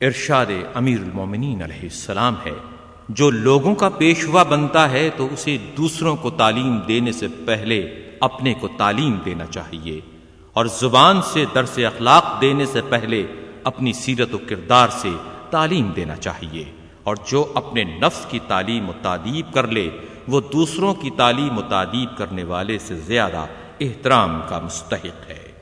ارشاد امیر المومنین علیہ السلام ہے، جو لوگوں کا پیشوا بنتا ہے تو اسے دوسروں کو تعلیم دینے سے پہلے اپنے کو تعلیم دینا چاہیے اور زبان سے درس اخلاق دینے سے پہلے اپنی سیرت و کردار سے تعلیم دینا چاہیے اور جو اپنے نفس کی تعلیم و تعدیب کر لے، وہ دوسروں کی تعلیم و تعدیب کرنے والے سے زیادہ احترام کا مستحق ہے۔